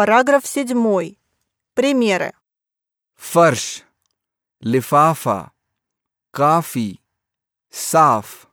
Параграф 7. Примеры. Фарш, лифафа, кафи, саф.